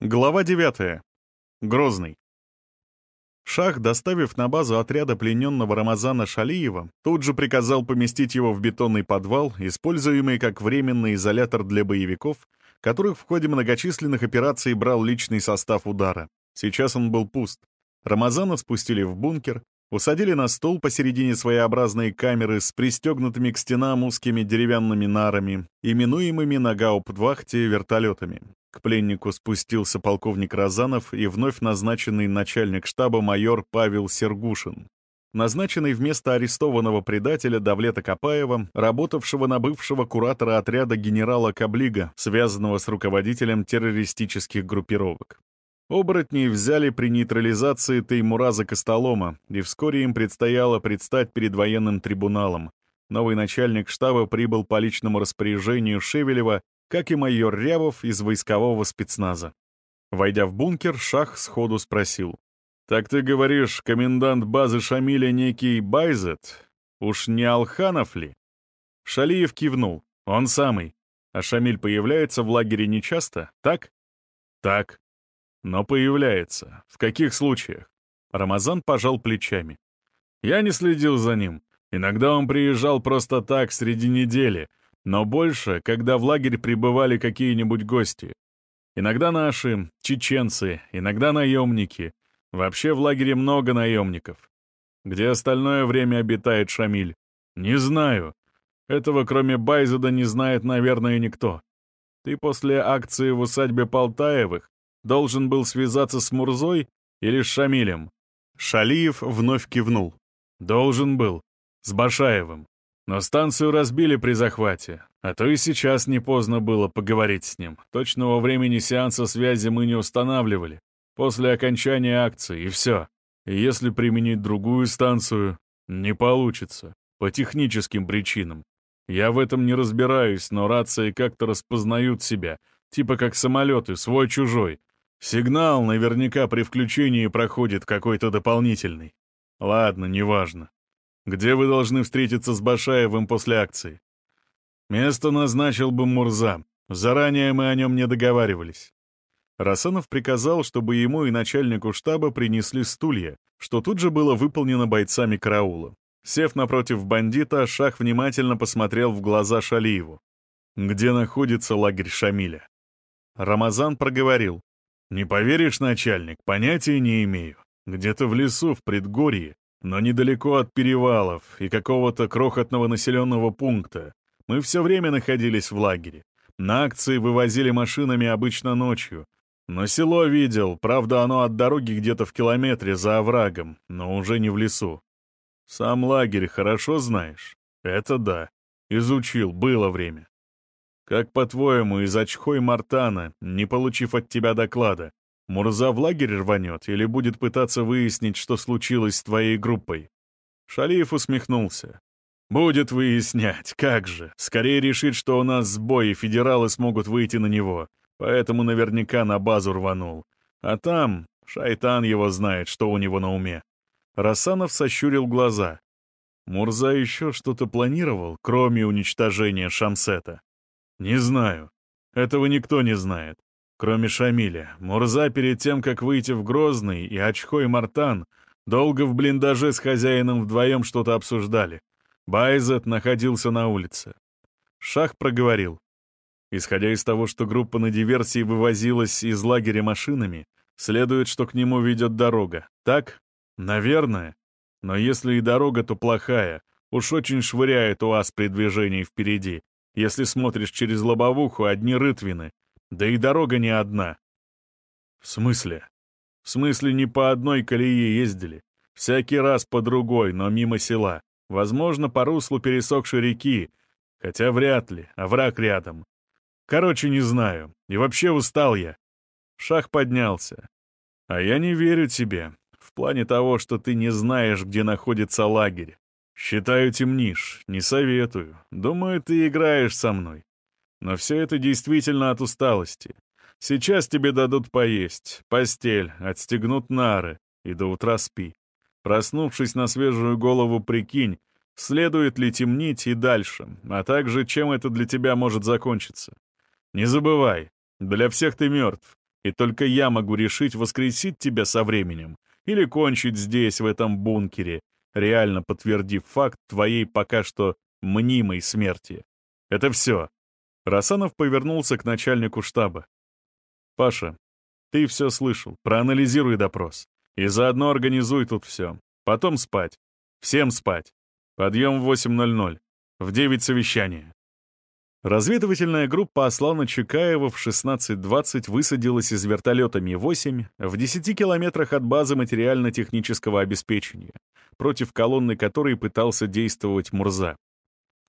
Глава 9. Грозный. Шах, доставив на базу отряда плененного Рамазана Шалиева, тут же приказал поместить его в бетонный подвал, используемый как временный изолятор для боевиков, которых в ходе многочисленных операций брал личный состав удара. Сейчас он был пуст. Рамазана спустили в бункер, усадили на стол посередине своеобразной камеры с пристегнутыми к стенам узкими деревянными нарами, именуемыми на гауптвахте вертолетами. К пленнику спустился полковник Розанов и вновь назначенный начальник штаба майор Павел Сергушин. Назначенный вместо арестованного предателя Давлета Капаева, работавшего на бывшего куратора отряда генерала Каблига, связанного с руководителем террористических группировок. Оборотней взяли при нейтрализации Теймураза Костолома, и вскоре им предстояло предстать перед военным трибуналом. Новый начальник штаба прибыл по личному распоряжению Шевелева как и майор Рябов из войскового спецназа. Войдя в бункер, Шах сходу спросил. «Так ты говоришь, комендант базы Шамиля некий Байзет? Уж не Алханов ли?» Шалиев кивнул. «Он самый. А Шамиль появляется в лагере нечасто, так?» «Так. Но появляется. В каких случаях?» Рамазан пожал плечами. «Я не следил за ним. Иногда он приезжал просто так, среди недели, но больше, когда в лагерь прибывали какие-нибудь гости. Иногда наши, чеченцы, иногда наемники. Вообще в лагере много наемников. Где остальное время обитает Шамиль? Не знаю. Этого кроме Байзеда не знает, наверное, никто. Ты после акции в усадьбе Полтаевых должен был связаться с Мурзой или с Шамилем? Шалиев вновь кивнул. Должен был. С Башаевым. Но станцию разбили при захвате, а то и сейчас не поздно было поговорить с ним. Точного времени сеанса связи мы не устанавливали. После окончания акции, и все. И если применить другую станцию, не получится. По техническим причинам. Я в этом не разбираюсь, но рации как-то распознают себя, типа как самолеты, свой-чужой. Сигнал наверняка при включении проходит какой-то дополнительный. Ладно, неважно. Где вы должны встретиться с Башаевым после акции? Место назначил бы Мурза. Заранее мы о нем не договаривались. Расанов приказал, чтобы ему и начальнику штаба принесли стулья, что тут же было выполнено бойцами караула. Сев напротив бандита, Шах внимательно посмотрел в глаза Шалиеву. «Где находится лагерь Шамиля?» Рамазан проговорил. «Не поверишь, начальник, понятия не имею. Где-то в лесу, в предгорье, но недалеко от перевалов и какого-то крохотного населенного пункта. Мы все время находились в лагере. На акции вывозили машинами обычно ночью. Но село видел, правда, оно от дороги где-то в километре за оврагом, но уже не в лесу. Сам лагерь хорошо знаешь? Это да. Изучил, было время. Как, по-твоему, из очхой Мартана, не получив от тебя доклада, Мурза в лагерь рванет или будет пытаться выяснить, что случилось с твоей группой?» Шалиев усмехнулся. «Будет выяснять, как же. Скорее решит, что у нас сбой, и федералы смогут выйти на него. Поэтому наверняка на базу рванул. А там шайтан его знает, что у него на уме». Рассанов сощурил глаза. Мурза еще что-то планировал, кроме уничтожения Шамсета. «Не знаю. Этого никто не знает. Кроме Шамиля, Мурза перед тем, как выйти в Грозный, и Очко и Мартан долго в блиндаже с хозяином вдвоем что-то обсуждали. Байзет находился на улице. Шах проговорил. Исходя из того, что группа на диверсии вывозилась из лагеря машинами, следует, что к нему ведет дорога. Так? Наверное. Но если и дорога, то плохая. Уж очень швыряет УАЗ при движении впереди. Если смотришь через лобовуху, одни рытвины — да и дорога не одна. В смысле? В смысле, не по одной колее ездили. Всякий раз по другой, но мимо села. Возможно, по руслу пересохшей реки. Хотя вряд ли, а враг рядом. Короче, не знаю. И вообще устал я. Шах поднялся. А я не верю тебе. В плане того, что ты не знаешь, где находится лагерь. Считаю, темнишь. Не советую. Думаю, ты играешь со мной. Но все это действительно от усталости. Сейчас тебе дадут поесть, постель, отстегнут нары, и до утра спи. Проснувшись на свежую голову, прикинь, следует ли темнить и дальше, а также чем это для тебя может закончиться. Не забывай, для всех ты мертв, И только я могу решить, воскресить тебя со временем или кончить здесь, в этом бункере, реально подтвердив факт твоей пока что мнимой смерти. Это все. Расанов повернулся к начальнику штаба. «Паша, ты все слышал, проанализируй допрос. И заодно организуй тут все. Потом спать. Всем спать. Подъем в 8.00. В 9 совещание. Разведывательная группа Аслана Чекаева в 16.20 высадилась из вертолета Ми-8 в 10 километрах от базы материально-технического обеспечения, против колонны которой пытался действовать Мурза.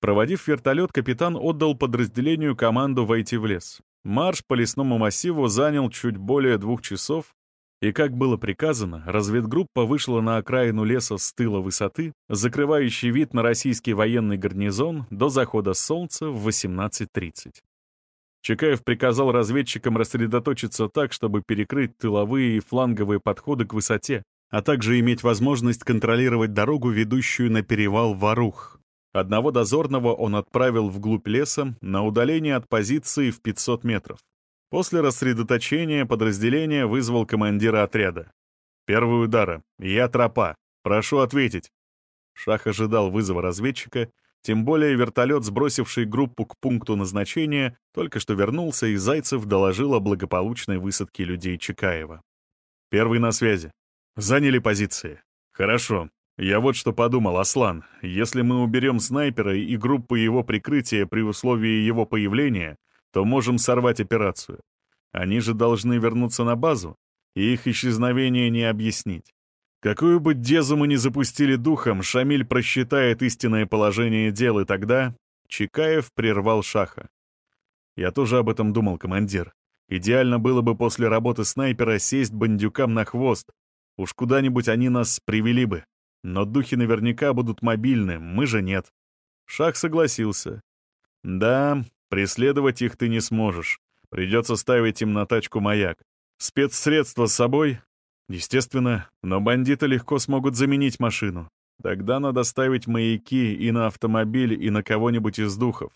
Проводив вертолет, капитан отдал подразделению команду войти в лес. Марш по лесному массиву занял чуть более двух часов, и, как было приказано, разведгруппа вышла на окраину леса с тыла высоты, закрывающий вид на российский военный гарнизон до захода солнца в 18.30. Чекаев приказал разведчикам рассредоточиться так, чтобы перекрыть тыловые и фланговые подходы к высоте, а также иметь возможность контролировать дорогу, ведущую на перевал Варух. Одного дозорного он отправил вглубь леса на удаление от позиции в 500 метров. После рассредоточения подразделения вызвал командира отряда. «Первый удара. Я тропа. Прошу ответить». Шах ожидал вызова разведчика, тем более вертолет, сбросивший группу к пункту назначения, только что вернулся, и Зайцев доложил о благополучной высадке людей Чекаева. «Первый на связи. Заняли позиции. Хорошо. Я вот что подумал, Аслан. Если мы уберем снайпера и группу его прикрытия при условии его появления, то можем сорвать операцию. Они же должны вернуться на базу, и их исчезновение не объяснить. Какую бы дезу мы ни запустили духом, Шамиль просчитает истинное положение дел, и тогда Чикаев прервал Шаха. Я тоже об этом думал, командир. Идеально было бы после работы снайпера сесть бандюкам на хвост. Уж куда-нибудь они нас привели бы. Но духи наверняка будут мобильны, мы же нет. Шах согласился. Да, Преследовать их ты не сможешь. Придется ставить им на тачку маяк. Спецсредства с собой? Естественно, но бандиты легко смогут заменить машину. Тогда надо ставить маяки и на автомобиль, и на кого-нибудь из духов.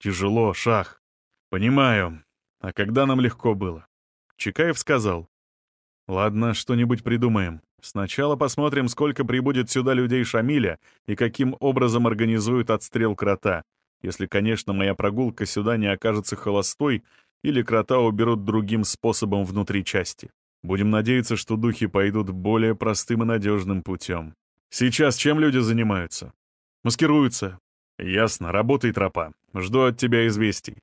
Тяжело, шах. Понимаю. А когда нам легко было? Чекаев сказал. Ладно, что-нибудь придумаем. Сначала посмотрим, сколько прибудет сюда людей Шамиля и каким образом организуют отстрел крота. Если, конечно, моя прогулка сюда не окажется холостой или крота уберут другим способом внутри части. Будем надеяться, что духи пойдут более простым и надежным путем. Сейчас чем люди занимаются? Маскируются. Ясно, работай, тропа. Жду от тебя известий.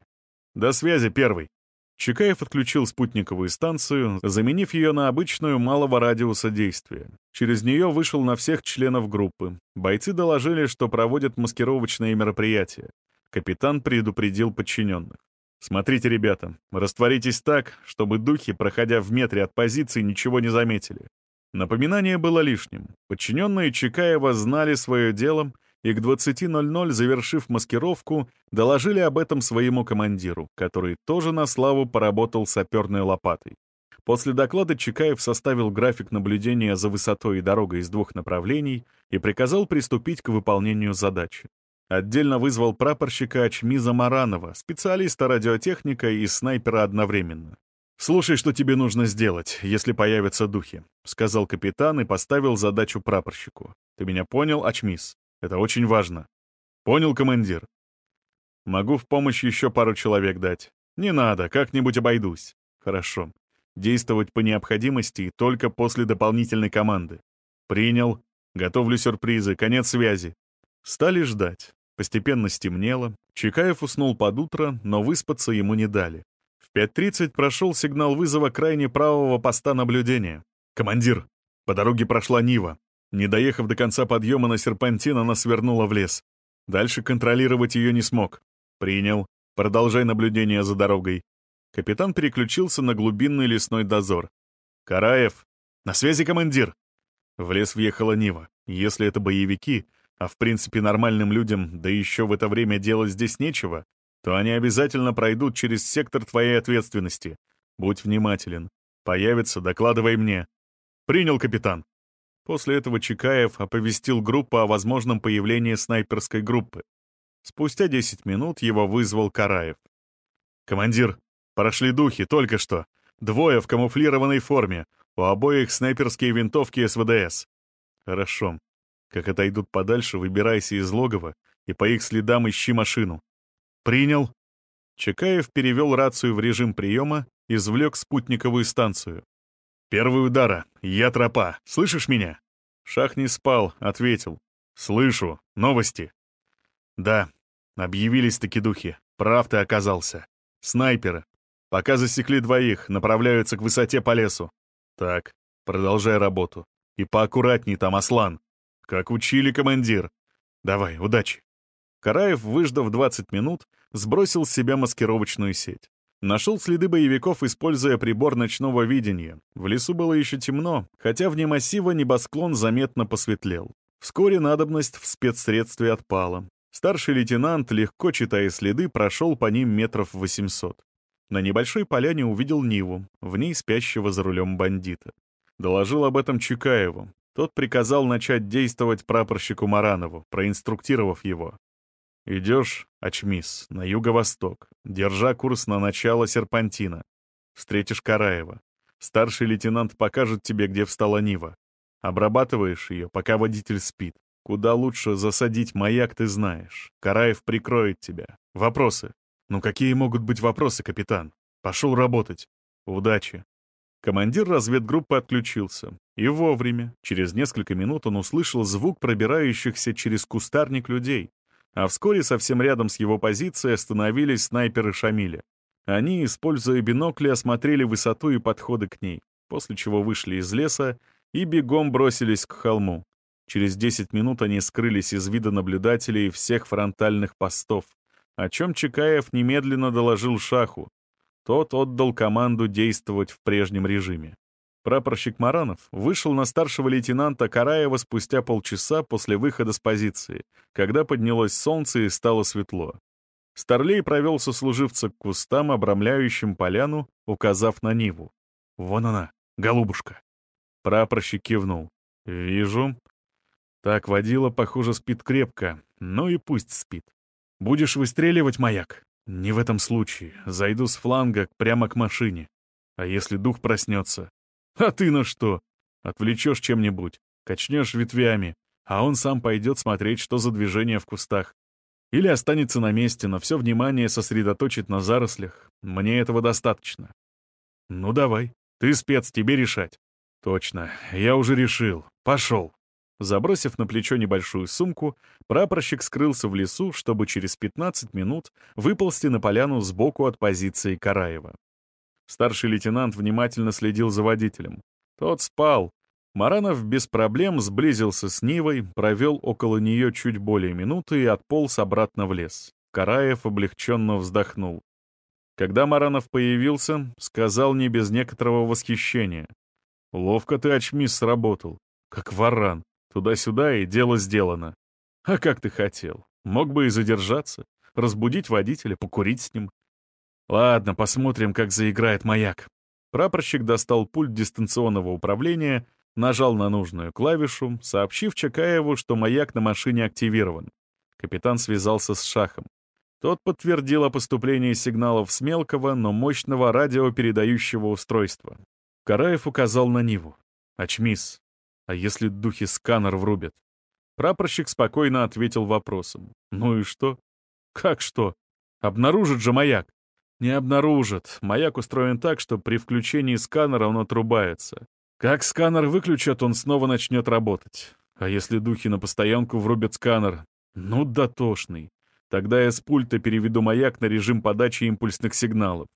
До связи, первый. Чекаев отключил спутниковую станцию, заменив ее на обычную малого радиуса действия. Через нее вышел на всех членов группы. Бойцы доложили, что проводят маскировочные мероприятия. Капитан предупредил подчиненных. «Смотрите, ребята, растворитесь так, чтобы духи, проходя в метре от позиции, ничего не заметили». Напоминание было лишним. Подчиненные Чекаева знали свое дело и к 20.00, завершив маскировку, доложили об этом своему командиру, который тоже на славу поработал саперной лопатой. После доклада Чекаев составил график наблюдения за высотой и дорогой из двух направлений и приказал приступить к выполнению задачи. Отдельно вызвал прапорщика Ачмиза Маранова, специалиста радиотехника и снайпера одновременно. «Слушай, что тебе нужно сделать, если появятся духи», — сказал капитан и поставил задачу прапорщику. «Ты меня понял, Ачмиз? Это очень важно». «Понял, командир». «Могу в помощь еще пару человек дать». «Не надо, как-нибудь обойдусь». «Хорошо. Действовать по необходимости и только после дополнительной команды». «Принял. Готовлю сюрпризы. Конец связи». Стали ждать. Постепенно стемнело. Чекаев уснул под утро, но выспаться ему не дали. В 5.30 прошел сигнал вызова крайне правого поста наблюдения. «Командир, по дороге прошла Нива. Не доехав до конца подъема на серпантин, она свернула в лес. Дальше контролировать ее не смог. Принял. Продолжай наблюдение за дорогой». Капитан переключился на глубинный лесной дозор. «Караев! На связи, командир!» В лес въехала Нива. Если это боевики, а в принципе нормальным людям, да еще в это время делать здесь нечего, то они обязательно пройдут через сектор твоей ответственности. Будь внимателен. Появится, докладывай мне. Принял, капитан. После этого Чекаев оповестил группу о возможном появлении снайперской группы. Спустя 10 минут его вызвал Караев. «Командир, прошли духи, только что. Двое в камуфлированной форме. У обоих снайперские винтовки СВДС. Хорошо. Как отойдут подальше, выбирайся из логова и по их следам ищи машину. Принял. Чекаев перевел рацию в режим приема, извлек спутниковую станцию. «Первый удара. Я тропа. Слышишь меня?» Шах не спал, ответил. «Слышу. Новости». «Да. Объявились таки духи. Прав ты оказался. Снайперы. Пока засекли двоих, направляются к высоте по лесу. Так, продолжай работу. И поаккуратней там, Аслан. Как учили, командир. Давай, удачи. Караев, выждав 20 минут, сбросил с себя маскировочную сеть. Нашел следы боевиков, используя прибор ночного видения. В лесу было еще темно, хотя вне массива небосклон заметно посветлел. Вскоре надобность в спецсредстве отпала. Старший лейтенант, легко читая следы, прошел по ним метров 800. На небольшой поляне увидел Ниву, в ней спящего за рулем бандита. Доложил об этом Чукаеву. Тот приказал начать действовать прапорщику Маранову, проинструктировав его. «Идешь, Ачмис, на юго-восток, держа курс на начало серпантина. Встретишь Караева. Старший лейтенант покажет тебе, где встала Нива. Обрабатываешь ее, пока водитель спит. Куда лучше засадить маяк, ты знаешь. Караев прикроет тебя. Вопросы? Ну какие могут быть вопросы, капитан? Пошел работать. Удачи. Командир разведгруппы отключился. И вовремя. Через несколько минут он услышал звук пробирающихся через кустарник людей. А вскоре совсем рядом с его позицией остановились снайперы Шамиля. Они, используя бинокли, осмотрели высоту и подходы к ней, после чего вышли из леса и бегом бросились к холму. Через 10 минут они скрылись из вида наблюдателей всех фронтальных постов, о чем Чекаев немедленно доложил Шаху. Тот отдал команду действовать в прежнем режиме. Прапорщик Маранов вышел на старшего лейтенанта Караева спустя полчаса после выхода с позиции, когда поднялось солнце и стало светло. Старлей провел сослуживца к кустам, обрамляющим поляну, указав на Ниву. «Вон она, голубушка!» Прапорщик кивнул. «Вижу. Так, водила, похоже, спит крепко. Ну и пусть спит. Будешь выстреливать, маяк? Не в этом случае. Зайду с фланга прямо к машине. А если дух проснется, а ты на что? Отвлечешь чем-нибудь, качнешь ветвями, а он сам пойдет смотреть, что за движение в кустах. Или останется на месте, но все внимание сосредоточит на зарослях. Мне этого достаточно. Ну давай, ты спец, тебе решать. Точно, я уже решил. Пошел. Забросив на плечо небольшую сумку, прапорщик скрылся в лесу, чтобы через 15 минут выползти на поляну сбоку от позиции Караева. Старший лейтенант внимательно следил за водителем. Тот спал. Маранов без проблем сблизился с Нивой, провел около нее чуть более минуты и отполз обратно в лес. Караев облегченно вздохнул. Когда Маранов появился, сказал не без некоторого восхищения. «Ловко ты, очмис, сработал. Как варан. Туда-сюда, и дело сделано. А как ты хотел? Мог бы и задержаться, разбудить водителя, покурить с ним. Ладно, посмотрим, как заиграет маяк. Прапорщик достал пульт дистанционного управления, нажал на нужную клавишу, сообщив Чакаеву, что маяк на машине активирован. Капитан связался с Шахом. Тот подтвердил о поступлении сигналов с мелкого, но мощного радиопередающего устройства. Караев указал на Ниву. «Очмис, а если духи сканер врубят?» Прапорщик спокойно ответил вопросом. «Ну и что?» «Как что? Обнаружит же маяк!» Не обнаружат. Маяк устроен так, что при включении сканера он отрубается. Как сканер выключат, он снова начнет работать. А если духи на постоянку врубят сканер? Ну, дотошный. Тогда я с пульта переведу маяк на режим подачи импульсных сигналов.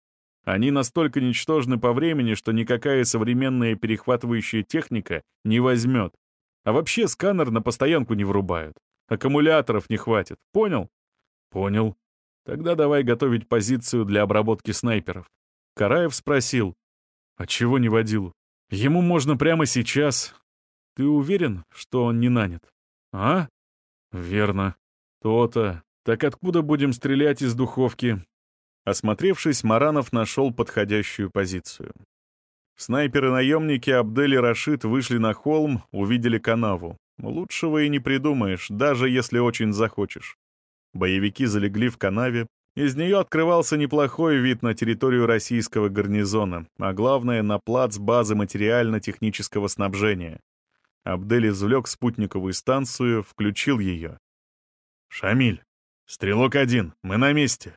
Они настолько ничтожны по времени, что никакая современная перехватывающая техника не возьмет. А вообще сканер на постоянку не врубают. Аккумуляторов не хватит. Понял? Понял. Тогда давай готовить позицию для обработки снайперов. Караев спросил. А чего не водил? Ему можно прямо сейчас. Ты уверен, что он не нанят? А? Верно. То-то. Так откуда будем стрелять из духовки? Осмотревшись, Маранов нашел подходящую позицию. Снайперы-наемники Абдель и Рашид вышли на холм, увидели канаву. Лучшего и не придумаешь, даже если очень захочешь. Боевики залегли в канаве, Из нее открывался неплохой вид на территорию российского гарнизона, а главное — на плац базы материально-технического снабжения. Абдель извлек спутниковую станцию, включил ее. «Шамиль, стрелок один, мы на месте.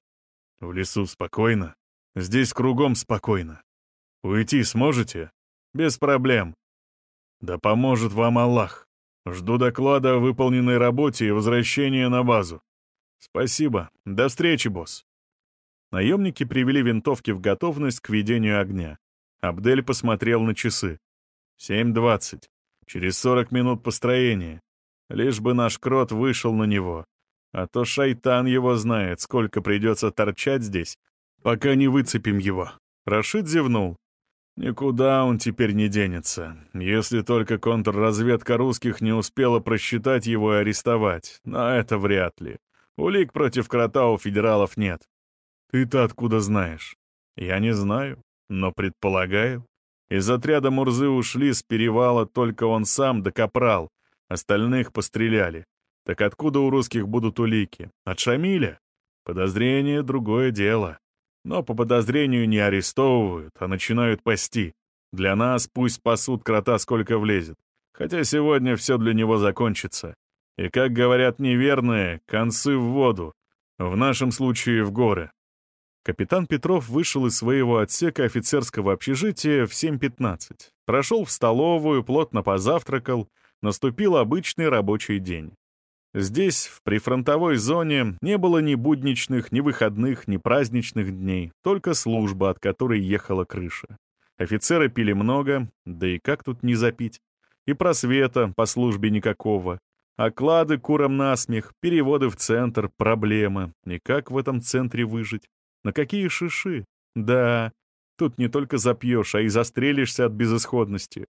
В лесу спокойно, здесь кругом спокойно. Уйти сможете? Без проблем. Да поможет вам Аллах. Жду доклада о выполненной работе и возвращения на базу. Спасибо. До встречи, босс. Наемники привели винтовки в готовность к ведению огня. Абдель посмотрел на часы. 7.20. Через 40 минут построения. Лишь бы наш крот вышел на него. А то шайтан его знает, сколько придется торчать здесь, пока не выцепим его. Рашид зевнул. Никуда он теперь не денется, если только контрразведка русских не успела просчитать его и арестовать, но это вряд ли. Улик против крота у федералов нет. Ты-то откуда знаешь? Я не знаю, но предполагаю. Из отряда Мурзы ушли с перевала только он сам да капрал, остальных постреляли. Так откуда у русских будут улики? От Шамиля? Подозрение — другое дело. Но по подозрению не арестовывают, а начинают пасти. Для нас пусть пасут крота сколько влезет. Хотя сегодня все для него закончится. И, как говорят неверные, концы в воду. В нашем случае в горы. Капитан Петров вышел из своего отсека офицерского общежития в 7.15. Прошел в столовую, плотно позавтракал. Наступил обычный рабочий день. Здесь, в прифронтовой зоне, не было ни будничных, ни выходных, ни праздничных дней, только служба, от которой ехала крыша. Офицеры пили много, да и как тут не запить? И просвета по службе никакого. Оклады курам насмех, переводы в центр, проблема. И как в этом центре выжить? На какие шиши? Да, тут не только запьешь, а и застрелишься от безысходности.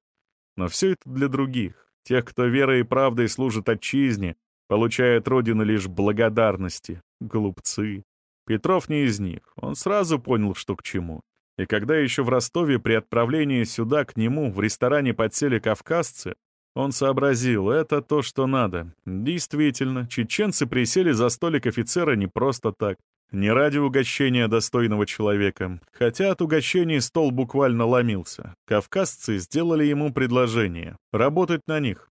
Но все это для других, тех, кто верой и правдой служит отчизне, получает Родина лишь благодарности. Глупцы. Петров не из них. Он сразу понял, что к чему. И когда еще в Ростове при отправлении сюда к нему в ресторане подсели кавказцы, он сообразил, это то, что надо. Действительно, чеченцы присели за столик офицера не просто так, не ради угощения достойного человека, хотя от угощений стол буквально ломился. Кавказцы сделали ему предложение — работать на них.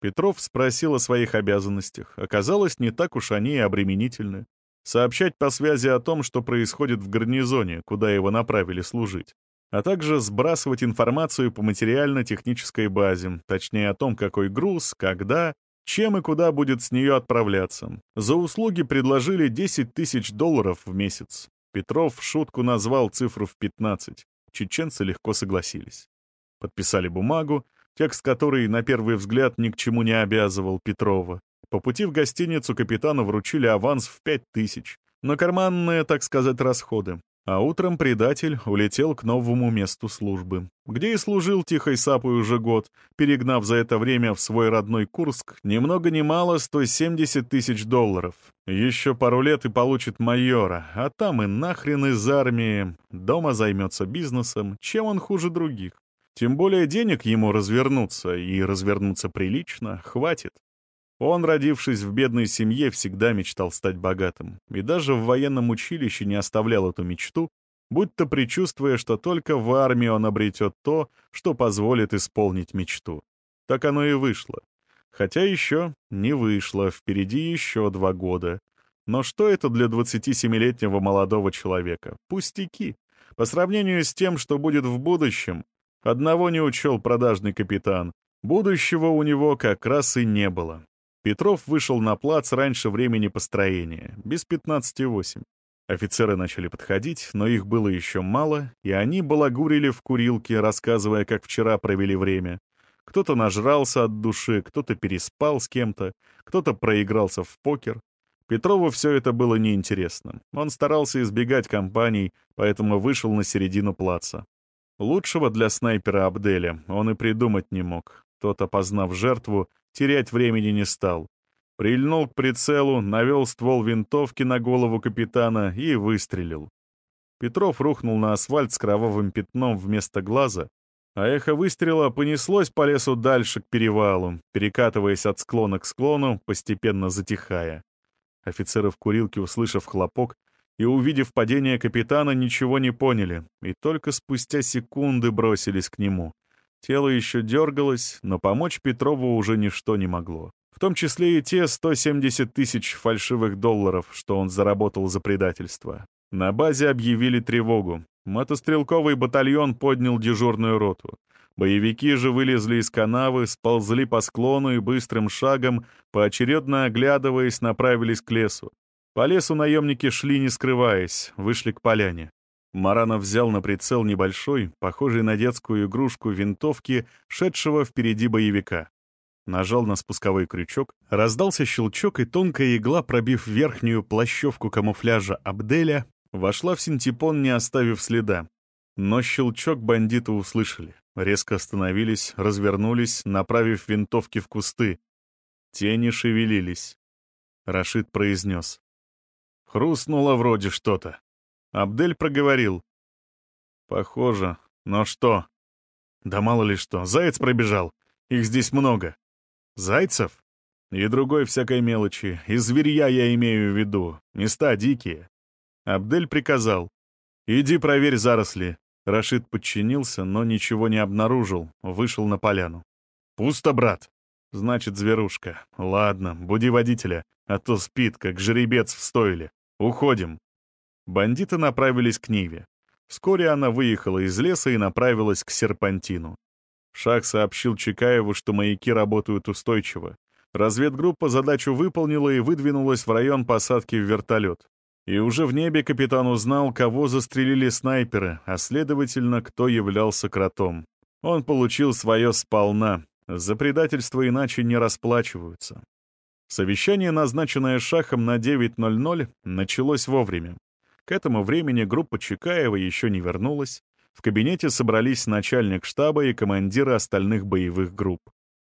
Петров спросил о своих обязанностях. Оказалось, не так уж они и обременительны. Сообщать по связи о том, что происходит в гарнизоне, куда его направили служить. А также сбрасывать информацию по материально-технической базе, точнее о том, какой груз, когда, чем и куда будет с нее отправляться. За услуги предложили 10 тысяч долларов в месяц. Петров в шутку назвал цифру в 15. Чеченцы легко согласились. Подписали бумагу, текст которой на первый взгляд ни к чему не обязывал Петрова. По пути в гостиницу капитану вручили аванс в пять тысяч, на карманные, так сказать, расходы. А утром предатель улетел к новому месту службы, где и служил тихой сапой уже год, перегнав за это время в свой родной Курск ни много ни мало 170 тысяч долларов. Еще пару лет и получит майора, а там и нахрен из армии. Дома займется бизнесом, чем он хуже других. Тем более денег ему развернуться, и развернуться прилично, хватит. Он, родившись в бедной семье, всегда мечтал стать богатым, и даже в военном училище не оставлял эту мечту, будто предчувствуя, что только в армии он обретет то, что позволит исполнить мечту. Так оно и вышло. Хотя еще не вышло, впереди еще два года. Но что это для 27-летнего молодого человека? Пустяки. По сравнению с тем, что будет в будущем, Одного не учел продажный капитан. Будущего у него как раз и не было. Петров вышел на плац раньше времени построения, без 15,8. Офицеры начали подходить, но их было еще мало, и они балагурили в курилке, рассказывая, как вчера провели время. Кто-то нажрался от души, кто-то переспал с кем-то, кто-то проигрался в покер. Петрову все это было неинтересно. Он старался избегать компаний, поэтому вышел на середину плаца. Лучшего для снайпера Абделя он и придумать не мог. Тот, опознав жертву, терять времени не стал. Прильнул к прицелу, навел ствол винтовки на голову капитана и выстрелил. Петров рухнул на асфальт с кровавым пятном вместо глаза, а эхо выстрела понеслось по лесу дальше к перевалу, перекатываясь от склона к склону, постепенно затихая. Офицеры в курилке, услышав хлопок, и, увидев падение капитана, ничего не поняли, и только спустя секунды бросились к нему. Тело еще дергалось, но помочь Петрову уже ничто не могло. В том числе и те 170 тысяч фальшивых долларов, что он заработал за предательство. На базе объявили тревогу. Мотострелковый батальон поднял дежурную роту. Боевики же вылезли из канавы, сползли по склону и быстрым шагом, поочередно оглядываясь, направились к лесу. По лесу наемники шли, не скрываясь, вышли к поляне. Маранов взял на прицел небольшой, похожий на детскую игрушку винтовки, шедшего впереди боевика. Нажал на спусковой крючок, раздался щелчок, и тонкая игла, пробив верхнюю плащевку камуфляжа Абделя, вошла в синтепон, не оставив следа. Но щелчок бандиты услышали. Резко остановились, развернулись, направив винтовки в кусты. Тени шевелились. Рашид произнес. Хрустнуло вроде что-то. Абдель проговорил. Похоже. Но что? Да мало ли что. Заяц пробежал. Их здесь много. Зайцев? И другой всякой мелочи. И зверья я имею в виду. Места дикие. Абдель приказал. «Иди проверь заросли». Рашид подчинился, но ничего не обнаружил, вышел на поляну. «Пусто, брат!» «Значит, зверушка. Ладно, буди водителя, а то спит, как жеребец в стойле. Уходим». Бандиты направились к Ниве. Вскоре она выехала из леса и направилась к серпантину. Шах сообщил Чекаеву, что маяки работают устойчиво. Разведгруппа задачу выполнила и выдвинулась в район посадки в вертолет. И уже в небе капитан узнал, кого застрелили снайперы, а следовательно, кто являлся кротом. Он получил свое сполна. За предательство иначе не расплачиваются. Совещание, назначенное Шахом на 9.00, началось вовремя. К этому времени группа Чекаева еще не вернулась. В кабинете собрались начальник штаба и командиры остальных боевых групп.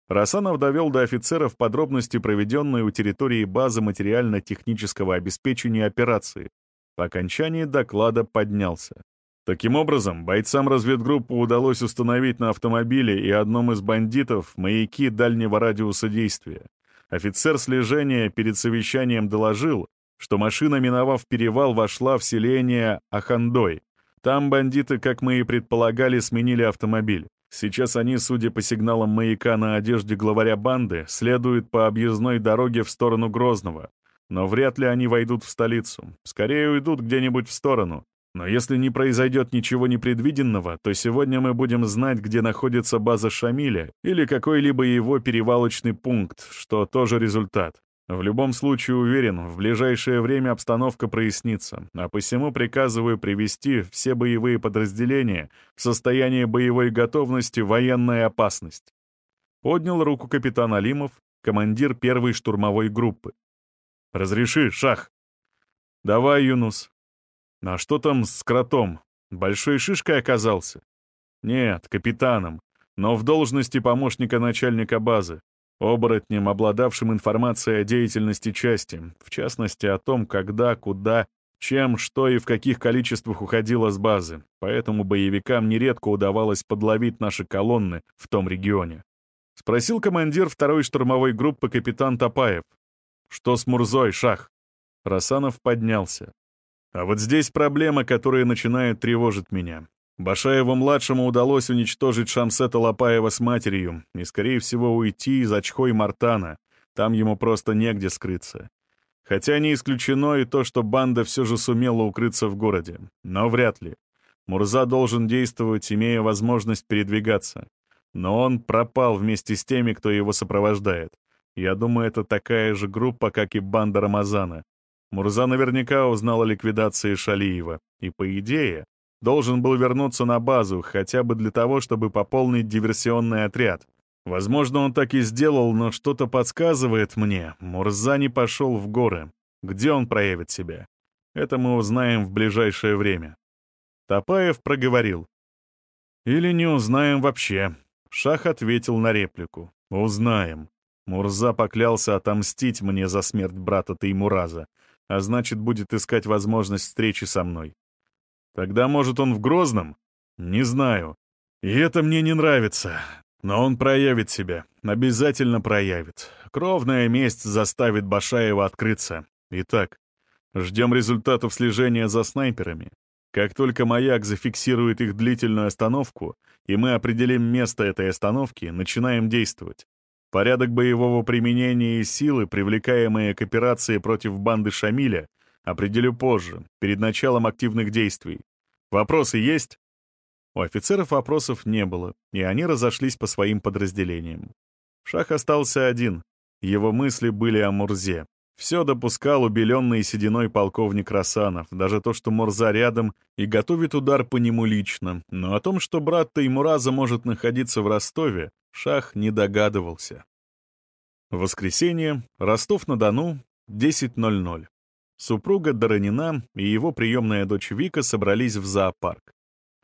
Расанов довел до офицеров подробности проведенной у территории базы материально-технического обеспечения операции. По окончании доклада поднялся. Таким образом, бойцам разведгруппы удалось установить на автомобиле и одном из бандитов маяки дальнего радиуса действия. Офицер слежения перед совещанием доложил, что машина, миновав перевал, вошла в селение Ахандой. Там бандиты, как мы и предполагали, сменили автомобиль. Сейчас они, судя по сигналам маяка на одежде главаря банды, следуют по объездной дороге в сторону Грозного. Но вряд ли они войдут в столицу. Скорее уйдут где-нибудь в сторону. Но если не произойдет ничего непредвиденного, то сегодня мы будем знать, где находится база Шамиля или какой-либо его перевалочный пункт, что тоже результат. В любом случае уверен, в ближайшее время обстановка прояснится, а посему приказываю привести все боевые подразделения в состояние боевой готовности военная опасность. Поднял руку капитан Алимов, командир первой штурмовой группы. «Разреши, Шах!» «Давай, Юнус». «А что там с кротом? Большой шишкой оказался?» «Нет, капитаном, но в должности помощника начальника базы оборотнем, обладавшим информацией о деятельности части, в частности о том, когда, куда, чем, что и в каких количествах уходило с базы, поэтому боевикам нередко удавалось подловить наши колонны в том регионе. Спросил командир второй штурмовой группы капитан Топаев. «Что с Мурзой, Шах?» Расанов поднялся. «А вот здесь проблема, которая начинает тревожить меня. Башаеву-младшему удалось уничтожить Шамсета Лопаева с матерью и, скорее всего, уйти из очкой Мартана. Там ему просто негде скрыться. Хотя не исключено и то, что банда все же сумела укрыться в городе. Но вряд ли. Мурза должен действовать, имея возможность передвигаться. Но он пропал вместе с теми, кто его сопровождает. Я думаю, это такая же группа, как и банда Рамазана. Мурза наверняка узнал о ликвидации Шалиева. И, по идее, должен был вернуться на базу, хотя бы для того, чтобы пополнить диверсионный отряд. Возможно, он так и сделал, но что-то подсказывает мне. Мурза не пошел в горы. Где он проявит себя? Это мы узнаем в ближайшее время. Топаев проговорил. «Или не узнаем вообще». Шах ответил на реплику. «Узнаем. Мурза поклялся отомстить мне за смерть брата Теймураза, а значит, будет искать возможность встречи со мной. Тогда, может, он в Грозном? Не знаю. И это мне не нравится. Но он проявит себя. Обязательно проявит. Кровная месть заставит Башаева открыться. Итак, Ждем результатов слежения за снайперами. Как только маяк зафиксирует их длительную остановку, и мы определим место этой остановки, начинаем действовать. Порядок боевого применения и силы, привлекаемые к операции против банды Шамиля, определю позже, перед началом активных действий. Вопросы есть? У офицеров вопросов не было, и они разошлись по своим подразделениям. Шах остался один. Его мысли были о Мурзе. Все допускал убеленный сединой полковник Расанов, даже то, что Мурза рядом и готовит удар по нему лично. Но о том, что брат Таймураза может находиться в Ростове, Шах не догадывался. Воскресенье, Ростов-на-Дону, 10.00. Супруга Доронина и его приемная дочь Вика собрались в зоопарк.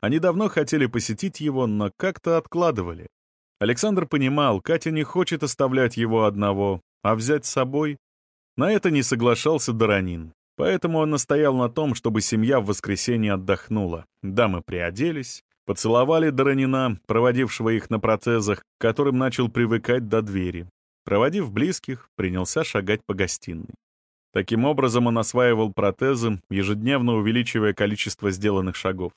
Они давно хотели посетить его, но как-то откладывали. Александр понимал, Катя не хочет оставлять его одного, а взять с собой на это не соглашался Доронин, поэтому он настоял на том, чтобы семья в воскресенье отдохнула. Дамы приоделись, поцеловали Доронина, проводившего их на протезах, к которым начал привыкать до двери. Проводив близких, принялся шагать по гостиной. Таким образом он осваивал протезы, ежедневно увеличивая количество сделанных шагов.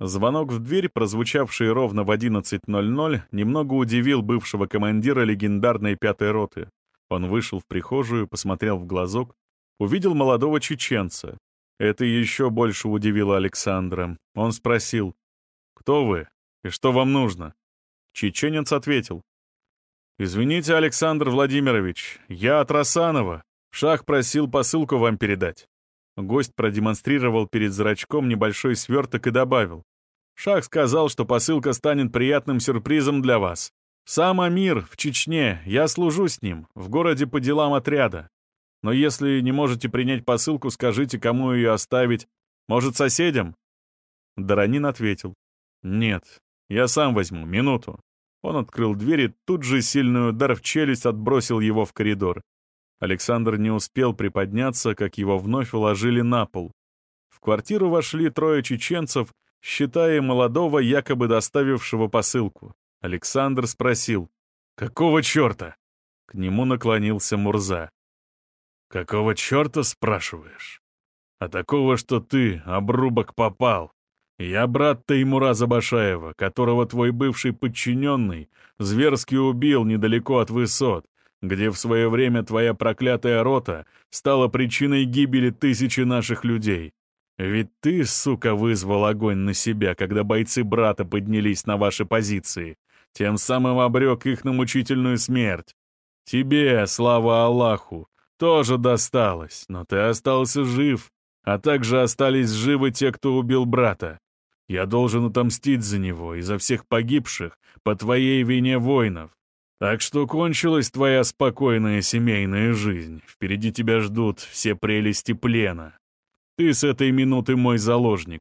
Звонок в дверь, прозвучавший ровно в 11.00, немного удивил бывшего командира легендарной пятой роты. Он вышел в прихожую, посмотрел в глазок, увидел молодого чеченца. Это еще больше удивило Александра. Он спросил, «Кто вы и что вам нужно?» Чеченец ответил, «Извините, Александр Владимирович, я от Росанова. Шах просил посылку вам передать». Гость продемонстрировал перед зрачком небольшой сверток и добавил, «Шах сказал, что посылка станет приятным сюрпризом для вас. Сам Амир в Чечне, я служу с ним, в городе по делам отряда. Но если не можете принять посылку, скажите, кому ее оставить. Может, соседям?» Доронин ответил. «Нет, я сам возьму, минуту». Он открыл дверь и тут же сильный удар в челюсть отбросил его в коридор. Александр не успел приподняться, как его вновь уложили на пол. В квартиру вошли трое чеченцев, считая молодого, якобы доставившего посылку. Александр спросил, «Какого черта?» К нему наклонился Мурза. «Какого черта, спрашиваешь? А такого, что ты, обрубок, попал. Я брат Таймура Забашаева, которого твой бывший подчиненный зверски убил недалеко от высот, где в свое время твоя проклятая рота стала причиной гибели тысячи наших людей. Ведь ты, сука, вызвал огонь на себя, когда бойцы брата поднялись на ваши позиции, тем самым обрек их на мучительную смерть. Тебе, слава Аллаху, тоже досталось, но ты остался жив, а также остались живы те, кто убил брата. Я должен отомстить за него и за всех погибших по твоей вине воинов. Так что кончилась твоя спокойная семейная жизнь. Впереди тебя ждут все прелести плена. Ты с этой минуты мой заложник.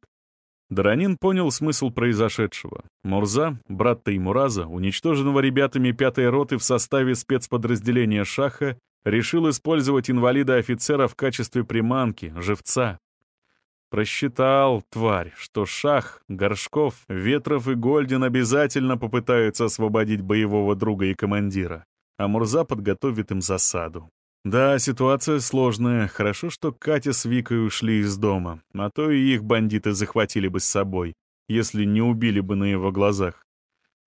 Доронин понял смысл произошедшего. Мурза, брат Таймураза, уничтоженного ребятами пятой роты в составе спецподразделения Шаха, решил использовать инвалида-офицера в качестве приманки, живца. Просчитал, тварь, что Шах, Горшков, Ветров и Гольдин обязательно попытаются освободить боевого друга и командира, а Мурза подготовит им засаду. Да, ситуация сложная. Хорошо, что Катя с Викой ушли из дома, а то и их бандиты захватили бы с собой, если не убили бы на его глазах.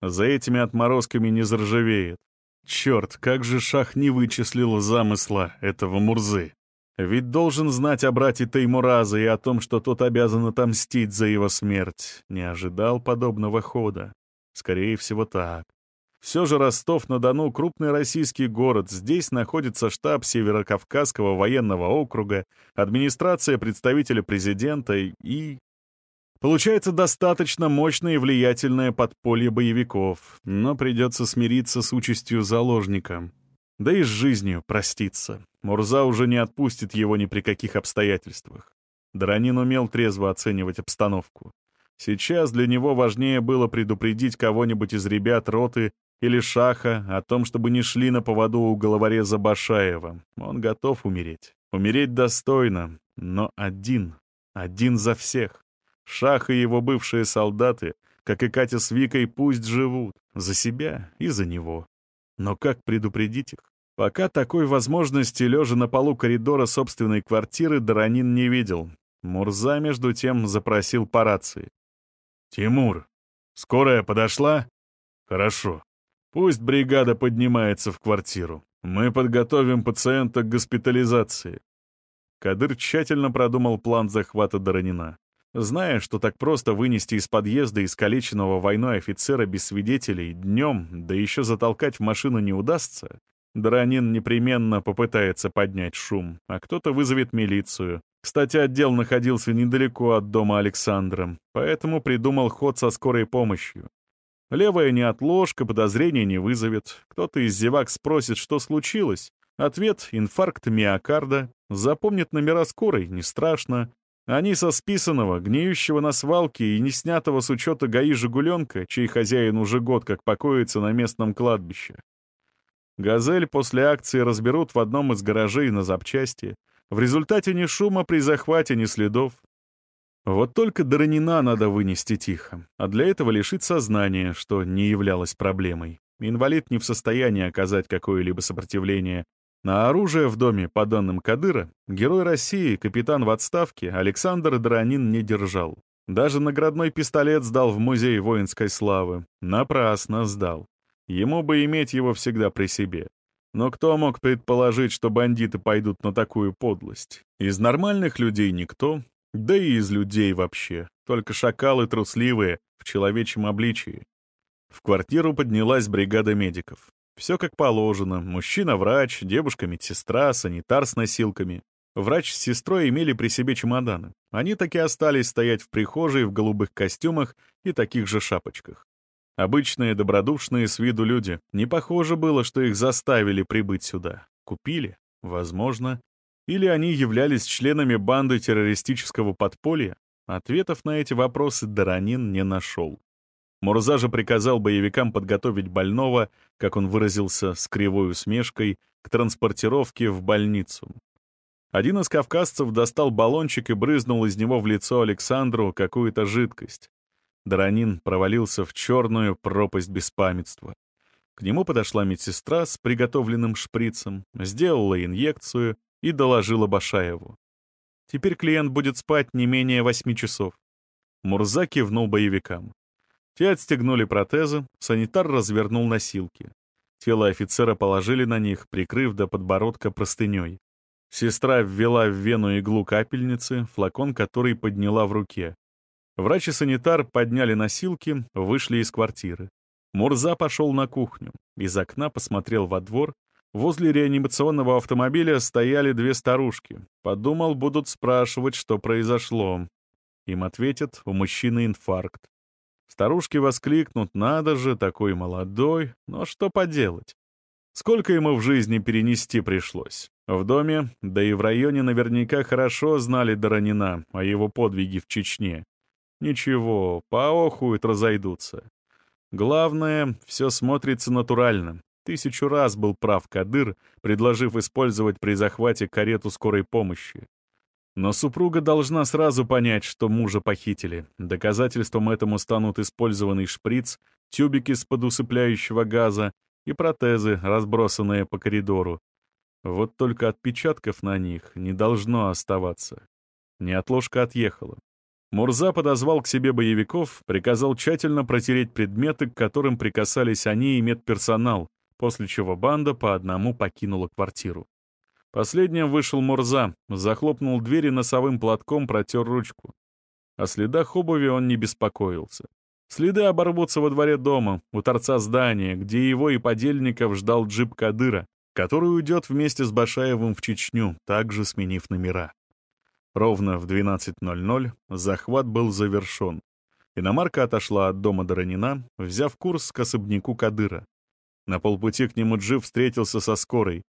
За этими отморозками не заржавеет. Черт, как же Шах не вычислил замысла этого Мурзы. Ведь должен знать о брате Таймураза и о том, что тот обязан отомстить за его смерть. Не ожидал подобного хода. Скорее всего, так. Все же Ростов-на-Дону — крупный российский город. Здесь находится штаб Северокавказского военного округа, администрация представителя президента и... Получается достаточно мощное и влиятельное подполье боевиков, но придется смириться с участью заложника. Да и с жизнью проститься. Мурза уже не отпустит его ни при каких обстоятельствах. Доронин умел трезво оценивать обстановку. Сейчас для него важнее было предупредить кого-нибудь из ребят роты или Шаха о том, чтобы не шли на поводу у головореза Башаева. Он готов умереть. Умереть достойно, но один. Один за всех. Шах и его бывшие солдаты, как и Катя с Викой, пусть живут. За себя и за него. Но как предупредить их? Пока такой возможности, лежа на полу коридора собственной квартиры, Доронин не видел. Мурза, между тем, запросил по рации. «Тимур, скорая подошла?» «Хорошо. Пусть бригада поднимается в квартиру. Мы подготовим пациента к госпитализации». Кадыр тщательно продумал план захвата Доронина. Зная, что так просто вынести из подъезда искалеченного войной офицера без свидетелей днем, да еще затолкать в машину не удастся, Доронин непременно попытается поднять шум, а кто-то вызовет милицию. Кстати, отдел находился недалеко от дома Александра, поэтому придумал ход со скорой помощью. Левая неотложка, подозрения не вызовет. Кто-то из зевак спросит, что случилось. Ответ — инфаркт миокарда. Запомнит номера скорой, не страшно. Они со списанного, гниющего на свалке и не снятого с учета ГАИ «Жигуленка», чей хозяин уже год как покоится на местном кладбище. «Газель» после акции разберут в одном из гаражей на запчасти. В результате ни шума при захвате, ни следов. Вот только Доронина надо вынести тихо, а для этого лишить сознания, что не являлось проблемой. Инвалид не в состоянии оказать какое-либо сопротивление. На оружие в доме, по данным Кадыра, герой России, капитан в отставке, Александр Доронин не держал. Даже наградной пистолет сдал в музей воинской славы. Напрасно сдал. Ему бы иметь его всегда при себе. Но кто мог предположить, что бандиты пойдут на такую подлость? Из нормальных людей никто, да и из людей вообще. Только шакалы трусливые, в человечьем обличии. В квартиру поднялась бригада медиков. Все как положено. Мужчина-врач, девушка-медсестра, санитар с носилками. Врач с сестрой имели при себе чемоданы. Они таки остались стоять в прихожей в голубых костюмах и таких же шапочках. Обычные, добродушные с виду люди. Не похоже было, что их заставили прибыть сюда. Купили? Возможно. Или они являлись членами банды террористического подполья? Ответов на эти вопросы Доронин не нашел. Мурза же приказал боевикам подготовить больного, как он выразился, с кривой усмешкой, к транспортировке в больницу. Один из кавказцев достал баллончик и брызнул из него в лицо Александру какую-то жидкость. Доронин провалился в черную пропасть беспамятства. К нему подошла медсестра с приготовленным шприцем, сделала инъекцию и доложила Башаеву. Теперь клиент будет спать не менее восьми часов. Мурза кивнул боевикам. Те отстегнули протезы, санитар развернул носилки. Тело офицера положили на них, прикрыв до подбородка простыней. Сестра ввела в вену иглу капельницы, флакон который подняла в руке. Врач и санитар подняли носилки, вышли из квартиры. Мурза пошел на кухню. Из окна посмотрел во двор. Возле реанимационного автомобиля стояли две старушки. Подумал, будут спрашивать, что произошло. Им ответят, у мужчины инфаркт. Старушки воскликнут, надо же, такой молодой, но что поделать. Сколько ему в жизни перенести пришлось. В доме, да и в районе наверняка хорошо знали Доронина о его подвиге в Чечне. Ничего, поохуют, разойдутся. Главное, все смотрится натурально. Тысячу раз был прав Кадыр, предложив использовать при захвате карету скорой помощи. Но супруга должна сразу понять, что мужа похитили. Доказательством этому станут использованный шприц, тюбики с-под усыпляющего газа и протезы, разбросанные по коридору. Вот только отпечатков на них не должно оставаться. Неотложка отъехала. Мурза подозвал к себе боевиков, приказал тщательно протереть предметы, к которым прикасались они и медперсонал, после чего банда по одному покинула квартиру. Последним вышел Мурза, захлопнул дверь и носовым платком протер ручку. О следах обуви он не беспокоился. Следы оборвутся во дворе дома, у торца здания, где его и подельников ждал джип Кадыра, который уйдет вместе с Башаевым в Чечню, также сменив номера. Ровно в 12.00 захват был завершен. Иномарка отошла от дома Доронина, взяв курс к особняку Кадыра. На полпути к нему джип встретился со скорой.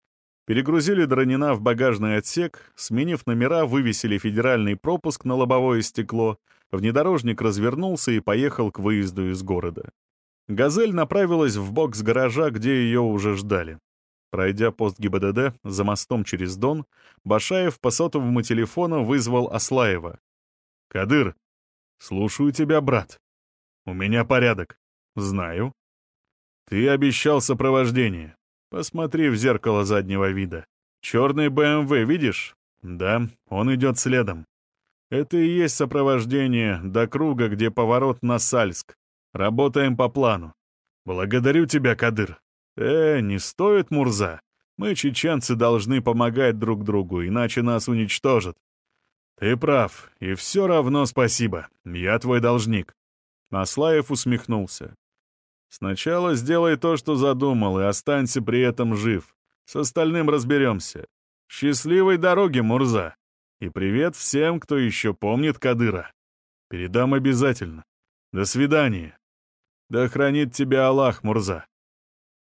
Перегрузили Доронина в багажный отсек, сменив номера, вывесили федеральный пропуск на лобовое стекло, внедорожник развернулся и поехал к выезду из города. «Газель» направилась в бокс гаража, где ее уже ждали. Пройдя пост ГИБДД за мостом через Дон, Башаев по сотовому телефону вызвал Аслаева. «Кадыр, слушаю тебя, брат. У меня порядок. Знаю. Ты обещал сопровождение. Посмотри в зеркало заднего вида. Черный БМВ, видишь? Да, он идет следом. Это и есть сопровождение до круга, где поворот на Сальск. Работаем по плану. Благодарю тебя, Кадыр. Э, не стоит, Мурза. Мы, чеченцы, должны помогать друг другу, иначе нас уничтожат. Ты прав, и все равно спасибо. Я твой должник. Маслаев усмехнулся. Сначала сделай то, что задумал, и останься при этом жив. С остальным разберемся. Счастливой дороги, Мурза. И привет всем, кто еще помнит Кадыра. Передам обязательно. До свидания. Да хранит тебя Аллах, Мурза.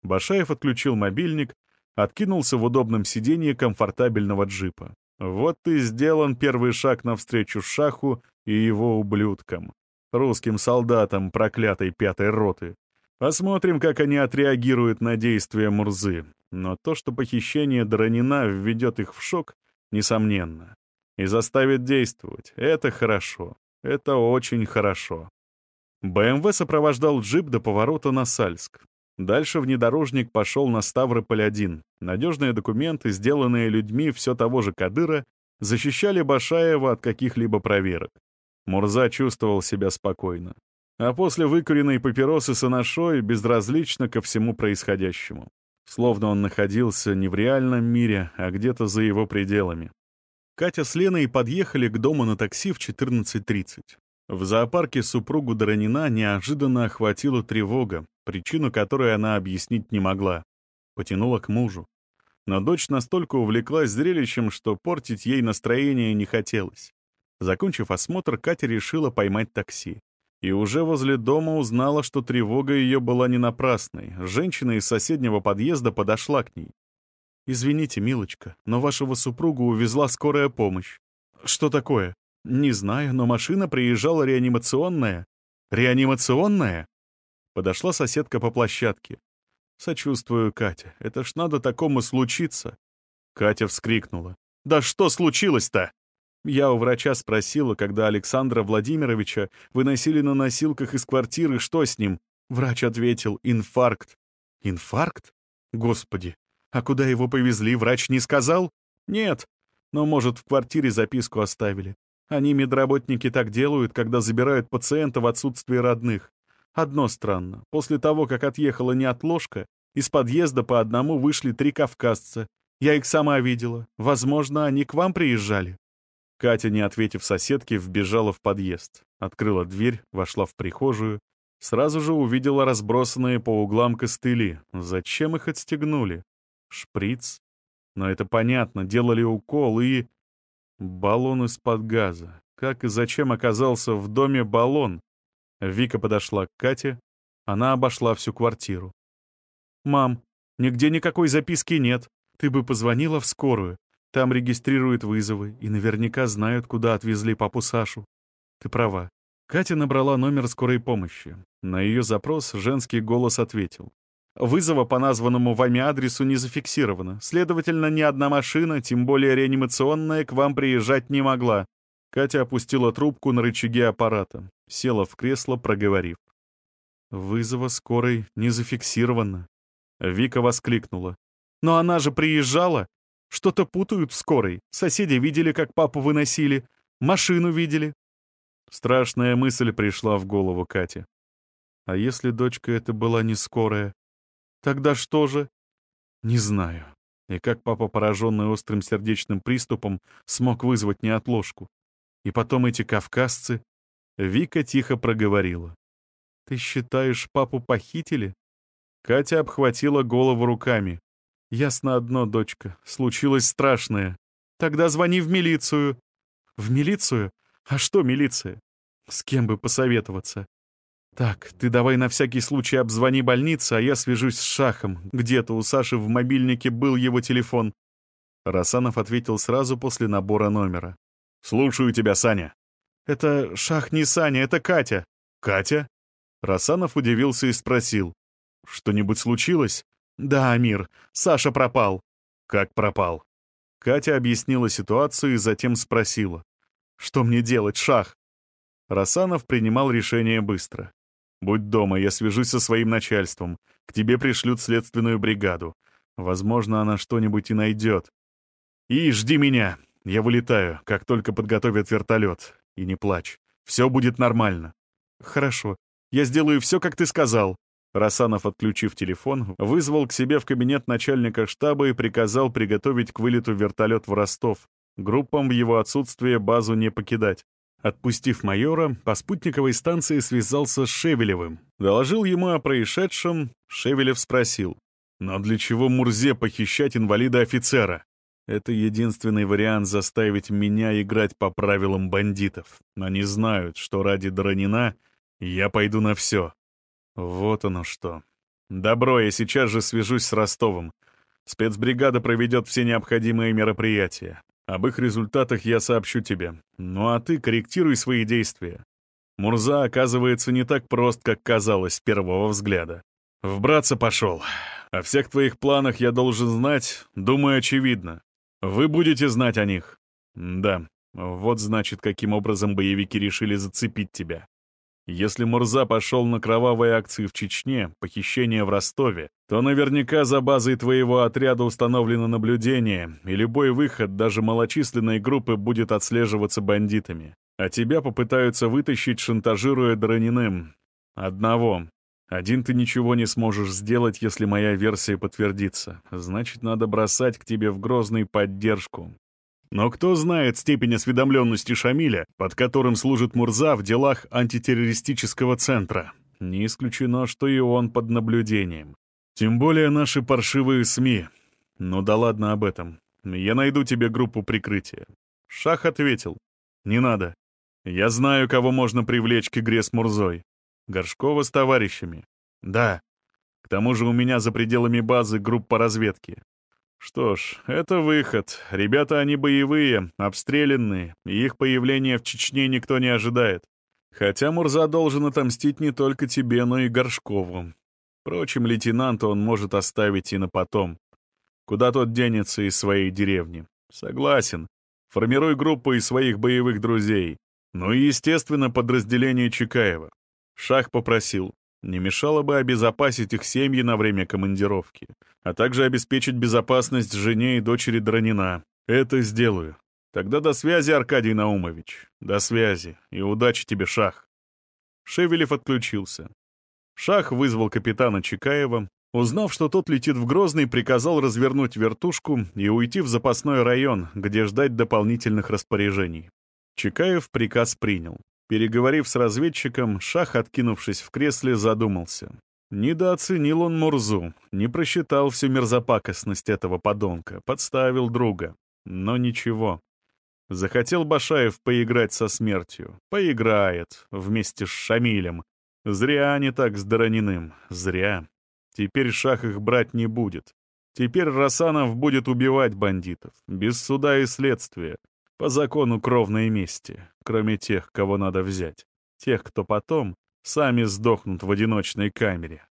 Башаев отключил мобильник, откинулся в удобном сиденье комфортабельного джипа. Вот и сделан первый шаг навстречу Шаху и его ублюдкам, русским солдатам проклятой пятой роты. Посмотрим, как они отреагируют на действия Мурзы. Но то, что похищение Дронина введет их в шок, несомненно и заставит действовать. Это хорошо. Это очень хорошо. БМВ сопровождал джип до поворота на Сальск. Дальше внедорожник пошел на Ставрополь-1. Надежные документы, сделанные людьми все того же Кадыра, защищали Башаева от каких-либо проверок. Мурза чувствовал себя спокойно. А после выкуренной папиросы с анашой безразлично ко всему происходящему. Словно он находился не в реальном мире, а где-то за его пределами. Катя с Леной подъехали к дому на такси в 14.30. В зоопарке супругу Доронина неожиданно охватила тревога, причину которой она объяснить не могла. Потянула к мужу. Но дочь настолько увлеклась зрелищем, что портить ей настроение не хотелось. Закончив осмотр, Катя решила поймать такси. И уже возле дома узнала, что тревога ее была не напрасной. Женщина из соседнего подъезда подошла к ней. «Извините, милочка, но вашего супругу увезла скорая помощь». «Что такое?» «Не знаю, но машина приезжала реанимационная». «Реанимационная?» Подошла соседка по площадке. «Сочувствую, Катя. Это ж надо такому случиться». Катя вскрикнула. «Да что случилось-то?» Я у врача спросила, когда Александра Владимировича выносили на носилках из квартиры, что с ним. Врач ответил «инфаркт». «Инфаркт? Господи, а куда его повезли, врач не сказал? Нет. Но, может, в квартире записку оставили. Они, медработники, так делают, когда забирают пациента в отсутствие родных. Одно странно. После того, как отъехала неотложка, из подъезда по одному вышли три кавказца. Я их сама видела. Возможно, они к вам приезжали. Катя, не ответив соседке, вбежала в подъезд. Открыла дверь, вошла в прихожую. Сразу же увидела разбросанные по углам костыли. Зачем их отстегнули? шприц. Но это понятно, делали укол и... Баллон из-под газа. Как и зачем оказался в доме баллон? Вика подошла к Кате. Она обошла всю квартиру. «Мам, нигде никакой записки нет. Ты бы позвонила в скорую. Там регистрируют вызовы и наверняка знают, куда отвезли папу Сашу. Ты права. Катя набрала номер скорой помощи. На ее запрос женский голос ответил. Вызова по названному вами адресу не зафиксировано. Следовательно, ни одна машина, тем более реанимационная, к вам приезжать не могла. Катя опустила трубку на рычаги аппарата, села в кресло, проговорив. «Вызова скорой не зафиксировано». Вика воскликнула. «Но она же приезжала! Что-то путают в скорой. Соседи видели, как папу выносили. Машину видели». Страшная мысль пришла в голову Кате. А если дочка это была не скорая? Тогда что же? Не знаю. И как папа, пораженный острым сердечным приступом, смог вызвать неотложку. И потом эти кавказцы... Вика тихо проговорила. «Ты считаешь, папу похитили?» Катя обхватила голову руками. «Ясно одно, дочка. Случилось страшное. Тогда звони в милицию». «В милицию? А что милиция? С кем бы посоветоваться? «Так, ты давай на всякий случай обзвони больницу, а я свяжусь с Шахом. Где-то у Саши в мобильнике был его телефон». Расанов ответил сразу после набора номера. «Слушаю тебя, Саня». «Это Шах не Саня, это Катя». «Катя?» Расанов удивился и спросил. «Что-нибудь случилось?» «Да, Амир, Саша пропал». «Как пропал?» Катя объяснила ситуацию и затем спросила. «Что мне делать, Шах?» Расанов принимал решение быстро. Будь дома, я свяжусь со своим начальством. К тебе пришлют следственную бригаду. Возможно, она что-нибудь и найдет. И жди меня. Я вылетаю, как только подготовят вертолет. И не плачь. Все будет нормально. Хорошо. Я сделаю все, как ты сказал. Расанов, отключив телефон, вызвал к себе в кабинет начальника штаба и приказал приготовить к вылету вертолет в Ростов. Группам в его отсутствие базу не покидать. Отпустив майора, по спутниковой станции связался с Шевелевым. Доложил ему о происшедшем, Шевелев спросил. «Но для чего Мурзе похищать инвалида-офицера? Это единственный вариант заставить меня играть по правилам бандитов. Они знают, что ради Дронина я пойду на все. Вот оно что. Добро, я сейчас же свяжусь с Ростовом. Спецбригада проведет все необходимые мероприятия. Об их результатах я сообщу тебе. Ну а ты корректируй свои действия. Мурза, оказывается, не так прост, как казалось с первого взгляда. Вбраться пошел. О всех твоих планах я должен знать, думаю, очевидно. Вы будете знать о них. Да, вот значит, каким образом боевики решили зацепить тебя. Если Мурза пошел на кровавые акции в Чечне, похищение в Ростове, то наверняка за базой твоего отряда установлено наблюдение, и любой выход даже малочисленной группы будет отслеживаться бандитами. А тебя попытаются вытащить, шантажируя Дрониным. Одного. Один ты ничего не сможешь сделать, если моя версия подтвердится. Значит, надо бросать к тебе в Грозный поддержку. Но кто знает степень осведомленности Шамиля, под которым служит Мурза в делах антитеррористического центра? Не исключено, что и он под наблюдением. Тем более наши паршивые СМИ. Ну да ладно об этом. Я найду тебе группу прикрытия. Шах ответил. Не надо. Я знаю, кого можно привлечь к игре с Мурзой. Горшкова с товарищами. Да. К тому же у меня за пределами базы группа разведки. Что ж, это выход. Ребята они боевые, обстрелянные, и их появление в Чечне никто не ожидает. Хотя Мурза должен отомстить не только тебе, но и Горшкову. Впрочем, лейтенанта он может оставить и на потом. Куда тот денется из своей деревни? Согласен. Формируй группу из своих боевых друзей. Ну и, естественно, подразделение Чикаева. Шах попросил. Не мешало бы обезопасить их семьи на время командировки, а также обеспечить безопасность жене и дочери Дронина. Это сделаю. Тогда до связи, Аркадий Наумович. До связи. И удачи тебе, Шах. Шевелев отключился. Шах вызвал капитана Чикаева. Узнав, что тот летит в Грозный, приказал развернуть вертушку и уйти в запасной район, где ждать дополнительных распоряжений. Чикаев приказ принял. Переговорив с разведчиком, Шах, откинувшись в кресле, задумался. Недооценил он Мурзу, не просчитал всю мерзопакостность этого подонка, подставил друга. Но ничего. Захотел Башаев поиграть со смертью. Поиграет, вместе с Шамилем. Зря они так с Дорониным, зря. Теперь Шах их брать не будет. Теперь Расанов будет убивать бандитов, без суда и следствия, по закону кровной мести, кроме тех, кого надо взять. Тех, кто потом сами сдохнут в одиночной камере.